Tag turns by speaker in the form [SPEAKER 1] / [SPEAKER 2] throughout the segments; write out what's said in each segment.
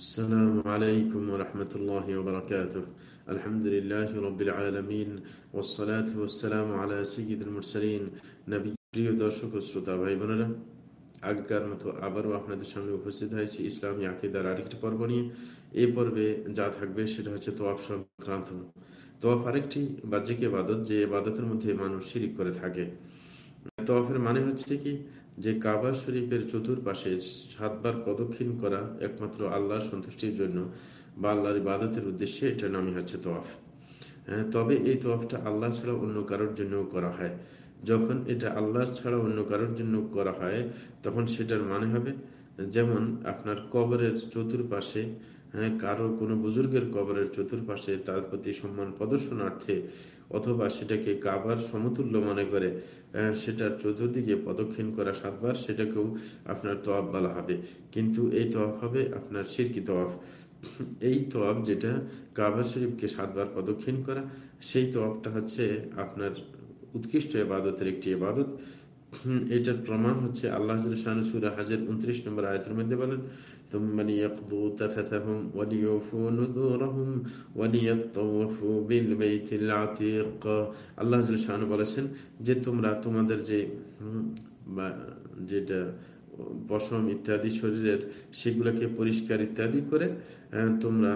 [SPEAKER 1] السلام عليكم ورحمة الله وبركاته الحمد لله رب العالمين والصلاة والسلام على سيد المرسلين নবী প্রিয় দর্শক শ্রোতা ভাই বোনেরা আগেকার মতো আবারও আপনাদের সামনে উপস্থিত হয়েছি ইসলামী আকিদার আরেকটি পর্ব নিয়ে এই পর্বে যা থাকবে সেটা হচ্ছে তোয়াফ সংক্রান্ত তোয়াফ আরেকটি বাহ্যিক এবাদত যে এবাদতের মধ্যে মানুষ শিরিক করে থাকে তোয়াফের মানে হচ্ছে কি যে কাবা শরীফের চতুর্পাশে সাতবার প্রদক্ষিণ করা একমাত্র আল্লাহর সন্তুষ্টির জন্য বা আল্লাহর ইবাদতের উদ্দেশ্যে এটা নামই হচ্ছে তোয়াফ হ্যাঁ, তবে এই তোয়াফটা আল্লাহ ছাড়া অন্য কারোর জন্য করা হয়। যখন এটা আল্লাহ ছাড়া অন্য কারোর জন্য করা হয় তখন সেটার মানে হবে যেমন আপনার কবরের চতুর্পাশে হ্যাঁ কারও কোনো বুজুর্গের কবরের চতুর্পাশে তার প্রতি সম্মান প্রদর্শনার্থে অথবা সেটাকে কাবার সমতুল্য মনে করে সেটার চতুর্দিকে প্রদক্ষিণ করা সাতবার সেটাকেও আপনার তোয়াব বলা হবে। কিন্তু এই তোয়াব হবে আপনার সিরকি তোয়াব এই তোয়াব যেটা কাবার শরীফকে সাতবার প্রদক্ষিণ করা, সেই তোয়াবটা হচ্ছে আপনার উৎকৃষ্ট এবাদতের একটি এবাদত এটার প্রমাণ হচ্ছে আল্লাহ সুরা হাজের উনত্রিশ নম্বর আয়তের মধ্যে বলেন বলেছেন যে তোমরা তোমাদের যে যেটা পশম ইত্যাদি শরীরের সেগুলোকে পরিষ্কার ইত্যাদি করে তোমরা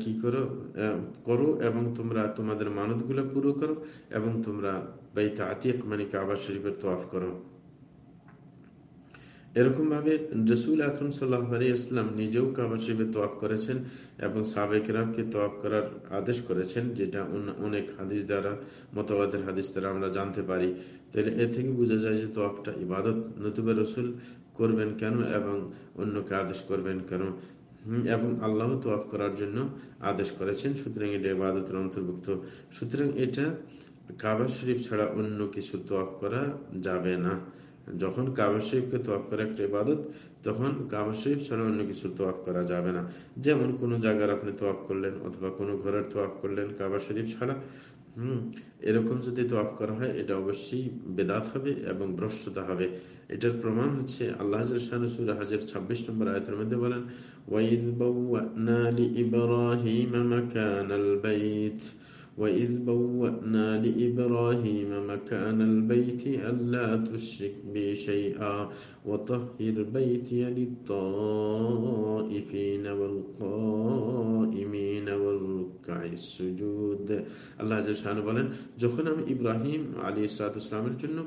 [SPEAKER 1] কি করো করো এবং তোমরা তোমাদের মানতগুলো পুরো করো এবং তোমরা আতিক মানে কাবা শরীফের তোয়াফ করো রসুল আকরম সাল্লাহাম নিজেও কাবা তোয়াফ করেছেন এবং সাবেকরামকে তোয়াফ করার আদেশ করেছেন, যেটা অনেক হাদিস দ্বারা, মতবাদের হাদিস দ্বারা আমরা জানতে পারি। তাহলে এ থেকে বোঝা যায় যে তোয়াফটা ইবাদত। নতুবা রসুল করবেন কেন এবং অন্যকে আদেশ করবেন কেন? এবং আল্লাহ তোয়াফ করার জন্য আদেশ করেছেন, সুতরাং এটা ইবাদতের অন্তর্ভুক্ত। সুতরাং এটা কাবা শরীফ ছাড়া অন্য কিছু তোয়াফ করা যাবে না। যখন কাবা শরীফকে তোয়াফ করা একটা ইবাদত, তখন কাবা শরীফ ছাড়া অন্য কিছু তোয়াফ করা যাবে না। যেমন কোনো জায়গার আপনি তোয়াফ করলেন অথবা কোনো ঘরের তোয়াফ করলেন কাবা শরীফ ছাড়া। হম, এরকম যদি তোয়াফ করা হয়, এটা অবশ্যই বেদাত হবে এবং ভ্রষ্টতা হবে। এটার প্রমাণ হচ্ছে আল্লাহ হাজার ছাব্বিশ নম্বর আয়তের মধ্যে বলেন, ওয়াইদ ইব্রাহিম وإذ بوأنا لإبراهيم مكان البيت ألا تشرك بي شيئا وطهر بيتي للطائفين والقائمين والركع السجود আল্লাহ জাহান বলেন যখন আমি ইব্রাহিম আলী ইসলাতামের জন্য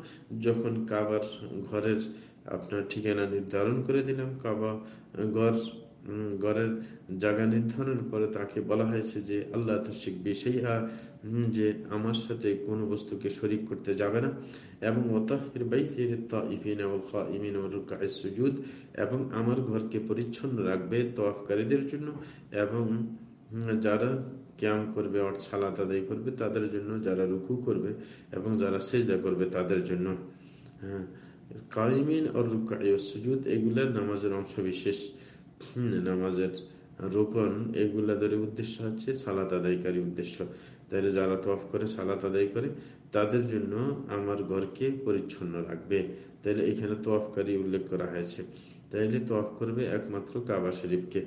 [SPEAKER 1] যখন কাবার ঘরের আপনার ঠিকানা নির্ধারণ করে দিলাম কাবা ঘর গড়ের জায়গা নির্ধারণের পরে তাকে বলা হয়েছে যে, আল্লাহ তো শিখবে সেই যে আমার সাথে কোনো বস্তুকে শরিক করতে যাবে না। এবং সুজুদ, এবং আমার ঘরকে পরিচ্ছন্ন রাখবে তফকারীদের জন্য। এবং যারা ক্যাম করবে অর্থ সালাত আদায় করবে, তাদের জন্য যারা রুকু করবে এবং যারা সেজদা করবে, তাদের জন্য। হ্যাঁ। কাইমিন ও রুকা সুজুদ এগুলার নামাজের অংশ বিশেষ নামাজের রোকন এগুলাদের উদ্দেশ্য হচ্ছে সালাত আদায়কারী উদ্দেশ্য। তাইলে যারা তফ করে সালাত আদায় করে তাদের জন্য আমার ঘরকে পরিচ্ছন্ন রাখবে। তাইলে এখানে তফকারী উল্লেখ করা হয়েছে। তাইলে তফ করবে একমাত্র কাবা শরীফকে।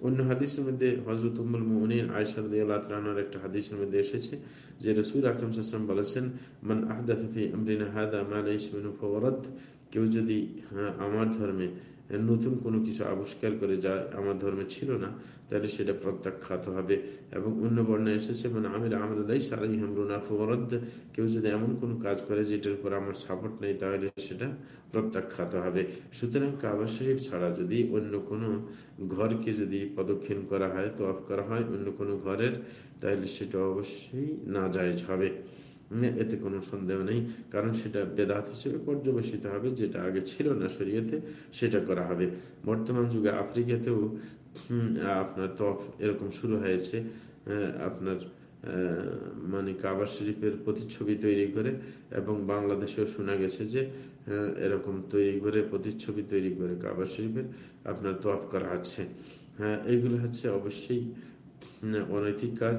[SPEAKER 1] অন্য হাদিসের মধ্যে হজরত উম্মুল মুমিনিন আয়েশা রাদিয়াল্লাহু একটা হাদিসের মধ্যে এসেছে যে রাসূল আকরম সাল্লাল্লাহু বলেছেন মান আহদাথা ফি আমরিনা হাদা মা লাইসা কেউ যদি হ্যাঁ, আমার ধর্মে নতুন কোনো কিছু আবিষ্কার করে যা আমার ধর্মে ছিল না, তাহলে সেটা প্রত্যাখ্যাত হবে। এবং অন্য বর্ণায় এসেছে মানে আমির আমরাই সারাই হামরুনা ফরদ কেউ যদি এমন কোনো কাজ করে যেটার উপর আমার সাপোর্ট নেই, তাহলে সেটা প্রত্যাখ্যাত হবে। সুতরাং কাবা শরীফ ছাড়া যদি অন্য কোনো ঘরকে যদি পদক্ষিণ করা হয় তো অফ করা হয় অন্য কোনো ঘরের, তাহলে সেটা অবশ্যই না যায় হবে। এতে কোনো সন্দেহ নেই। কারণ সেটা বেদাত হিসেবে পর্যবেসিত হবে, যেটা আগে ছিল না শরীয়তে, সেটা করা হবে। বর্তমান যুগে আফ্রিকাতেও আপনার তফ এরকম শুরু হয়েছে আপনার মানে কাবা শরীফের প্রতিচ্ছবি তৈরি করে, এবং বাংলাদেশেও শোনা গেছে যে এরকম তৈরি করে, প্রতিচ্ছবি তৈরি করে কাবা শরীফের আপনার তফ করা আছে। হ্যাঁ এইগুলো হচ্ছে অবশ্যই অনৈতিক কাজ,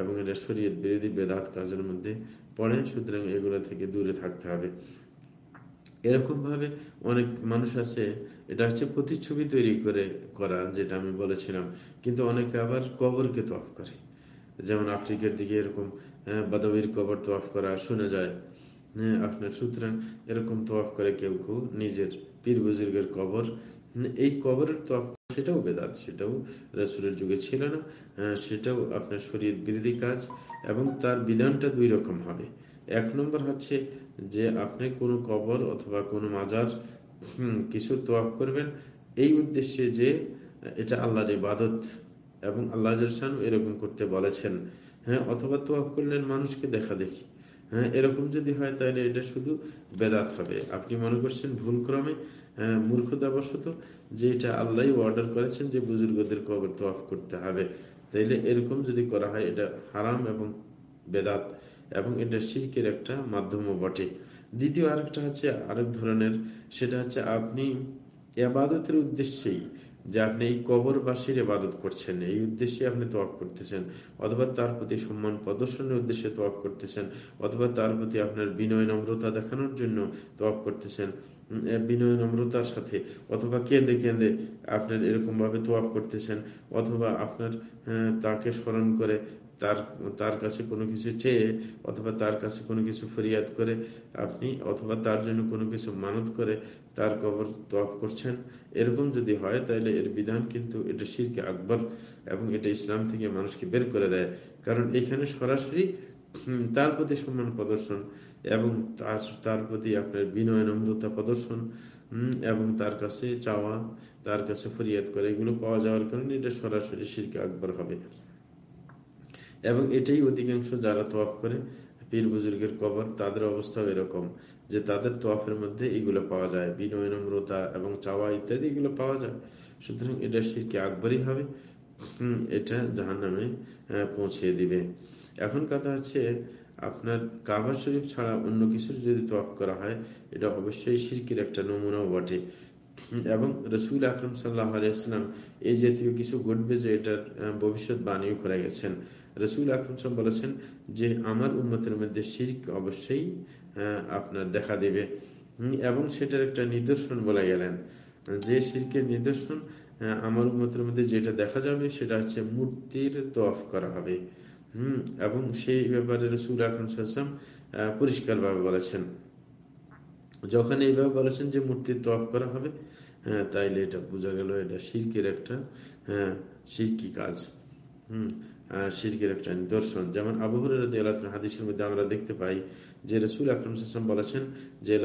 [SPEAKER 1] এবং এটা শরীয়ত বিরোধী বেদাত কাজের মধ্যে পড়ে, সুতরাং এগুলো থেকে দূরে থাকতে হবে। এরকমভাবে অনেক মানুষ আছে, এটা হচ্ছে প্রতিচ্ছবি তৈরি করে করা যেটা আমি বলেছিলাম। কিন্তু অনেকে আবার কবরকে তফ করে। যেমন আফ্রিকার দিকে এরকম বাদবির কবর তোয়াফ করা শোনা যায়। হ্যাঁ আপনার সুতরাং এরকম তোয়াফ করে কেউ কেউ নিজের পীর বুজুর্গের কবর এই কবরের তোয়াফ সেটাও বেদাত, সেটাও রসুলের যুগে ছিল না সেটাও আপনার শরীর বিরোধী কাজ এবং তার বিধানটা দুই রকম হবে। এক নম্বর হচ্ছে যে আপনি কোনো কবর অথবা কোনো মাজার কিছু তোয়াফ করবেন, এই উদ্দেশ্যে যে এটা আল্লাহর ইবাদত এবং আল্লাহ এরকম করতে বলেছেন। হ্যাঁ অথবা তোয়াফ করলেন মানুষকে দেখা দেখি। হ্যাঁ এরকম যদি হয় তাহলে এটা শুধু বেদাত হবে। আপনি মনে করছেন ভুল ক্রমে হ্যাঁ মূর্খতাবশত যে এটা আল্লাহ অর্ডার করেছেন যে বুজুর্গদের কবর তোয়াফ করতে হবে। তাইলে এরকম যদি করা হয়, এটা হারাম এবং বেদাত এবং এটা শিল্পের একটা মাধ্যমও বটে। দ্বিতীয় আরেকটা হচ্ছে আরেক ধরনের, সেটা হচ্ছে আপনি এবাদতের উদ্দেশ্যেই যে আপনি এই কবরবাসীর এবাদত করছেন, এই উদ্দেশ্যে আপনি তোয়াক করতেছেন, অথবা তার প্রতি সম্মান প্রদর্শনের উদ্দেশ্যে তোয়াক করতেছেন, অথবা তার প্রতি আপনার বিনয় নম্রতা দেখানোর জন্য তোয়াক করতেছেন বিনয় নম্রতার সাথে, অথবা কেঁদে কেঁদে আপনার এরকম ভাবে তোয়াপ করতেছেন, অথবা আপনার তাকে স্মরণ করে তার তার কাছে কোনো কিছু চেয়ে অথবা তার কাছে কোনো কিছু ফরিয়াদ করে আপনি অথবা তার জন্য কোনো কিছু মানত করে তার কবর তফ করছেন, এরকম যদি হয় তাহলে এর বিধান কিন্তু এটা শিরকে আকবর এবং এটা ইসলাম থেকে মানুষকে বের করে দেয়। কারণ এখানে সরাসরি তার প্রতি সম্মান প্রদর্শন এবং তার তার প্রতি আপনার বিনয় নম্রতা প্রদর্শন এবং তার কাছে চাওয়া, তার কাছে ফরিয়াদ করে এগুলো পাওয়া যাওয়ার কারণে এটা সরাসরি শিরকে আকবর হবে। এবং এটাই অধিকাংশ যারা তোয়াফ করে, পীর বুজুর্গের কবর, তাদের অবস্থাও এরকম যে তাদের তোয়াফের মধ্যে এগুলো পাওয়া যায়। বিনয়, নম্রতা এবং চাওয়া ইত্যাদি এগুলো পাওয়া যায়। সুতরাং এটা শিরকে আকবরই হবে। এটা জাহান নামে পৌঁছে দিবে। এখন কথা হচ্ছে, আপনার কাবা শরীফ ছাড়া অন্য কিছুর যদি তোয়াফ করা হয়, এটা অবশ্যই শিরকির একটা নমুনাও বটে। এবং রসুল আকরম সাল্লাহ আলিয়াল্লাম এই জাতীয় কিছু ঘটবে যে এটার ভবিষ্যৎ বাণীও করে গেছেন। রসুল আকরম সাল বলেছেন যে আমার উন্মতের মধ্যে শির্ক অবশ্যই আপনার দেখা দেবে। এবং সেটার একটা নিদর্শন বলা গেলেন। যে শিরকের নিদর্শন আমার উন্মতের মধ্যে যেটা দেখা যাবে সেটা হচ্ছে মূর্তির তোয়াফ করা হবে। হম, এবং সেই ব্যাপারে রসুল আকরম সাল্লাম পরিষ্কারভাবে বলেছেন। যখন এইভাবে বলেছেন যে মূর্তির তপ করা হবে হ্যাঁ তাইলে এটা বোঝা গেল এটা শির্কের একটা হ্যাঁ শিরকি কাজ, হম শিরকের একটা নিদর্শন। যেমন আবহরের হাদিসের মধ্যে আমরা দেখতে পাই যে রসুল আকরম বলেছেন যে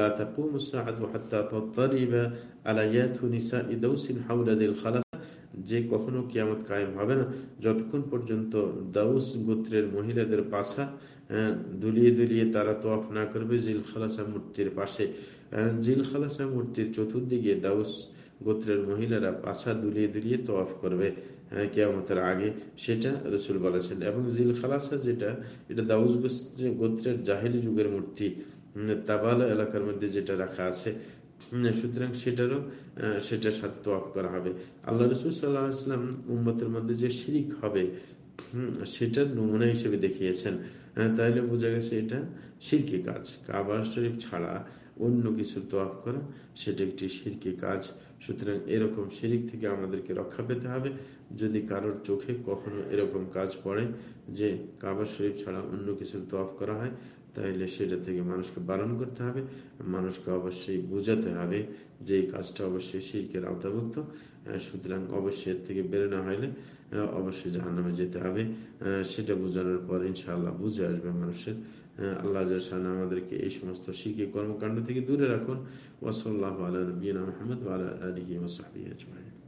[SPEAKER 1] যে কখনো কিয়ামত কায়েম হবে না। যতক্ষণ পর্যন্ত দাউস গোত্রের মহিলাদের পাশা দুলিয়ে দুলিয়ে তারা তোয়াফ না করবে জিল খালাসা মূর্তির পাশে। জিল খালাসা মূর্তির চতুর্দিকে দাউস গোত্রের মহিলারা পাশা দুলিয়ে দুলিয়ে তোয়াফ করবে কেয়ামতের আগে। সেটা রসুল বলেছেন। এবং জিল খালাসা যেটা, এটা দাউস গোত্রের জাহেলি যুগের মূর্তি। তাবালা এলাকার মধ্যে যেটা রাখা আছে সুতরাং সেটারও সেটার সাথে তোয়াফ করা হবে। আল্লাহ রসুল সাল্লাহ আসলাম উম্মতের মধ্যে যে শিরিক হবে সেটার নমুনা হিসেবে দেখিয়েছেন। তাইলে বোঝা গেছে এটা শিরকি কাজ। কাবার শরীফ ছাড়া অন্য কিছু তোয়াফ করা, সেটা একটি শিরকি কাজ। সুতরাং এরকম শিরিক থেকে আমাদেরকে রক্ষা পেতে হবে। যদি কারোর চোখে কখনো এরকম কাজ পড়ে যে কাবার শরীফ ছাড়া অন্য কিছু তোয়াফ করা হয় তাহলে সেটা থেকে মানুষকে বারণ করতে হবে। মানুষকে অবশ্যই বোঝাতে হবে যে এই কাজটা অবশ্যই শিল্পের আওতাভুক্ত। সুতরাং অবশ্যই এর থেকে বেরোনো হইলে অবশ্যই জাহান্নামে যেতে হবে। সেটা বোঝানোর পর ইনশাআল্লাহ বুঝে আসবে মানুষের। আল্লাহ জাহান আমাদেরকে এই সমস্ত শিখে কর্মকাণ্ড থেকে দূরে রাখুন। ওসল্লাহ আল্লাহ নবীন আহমদ আলহি ওসাহি আজমাইন।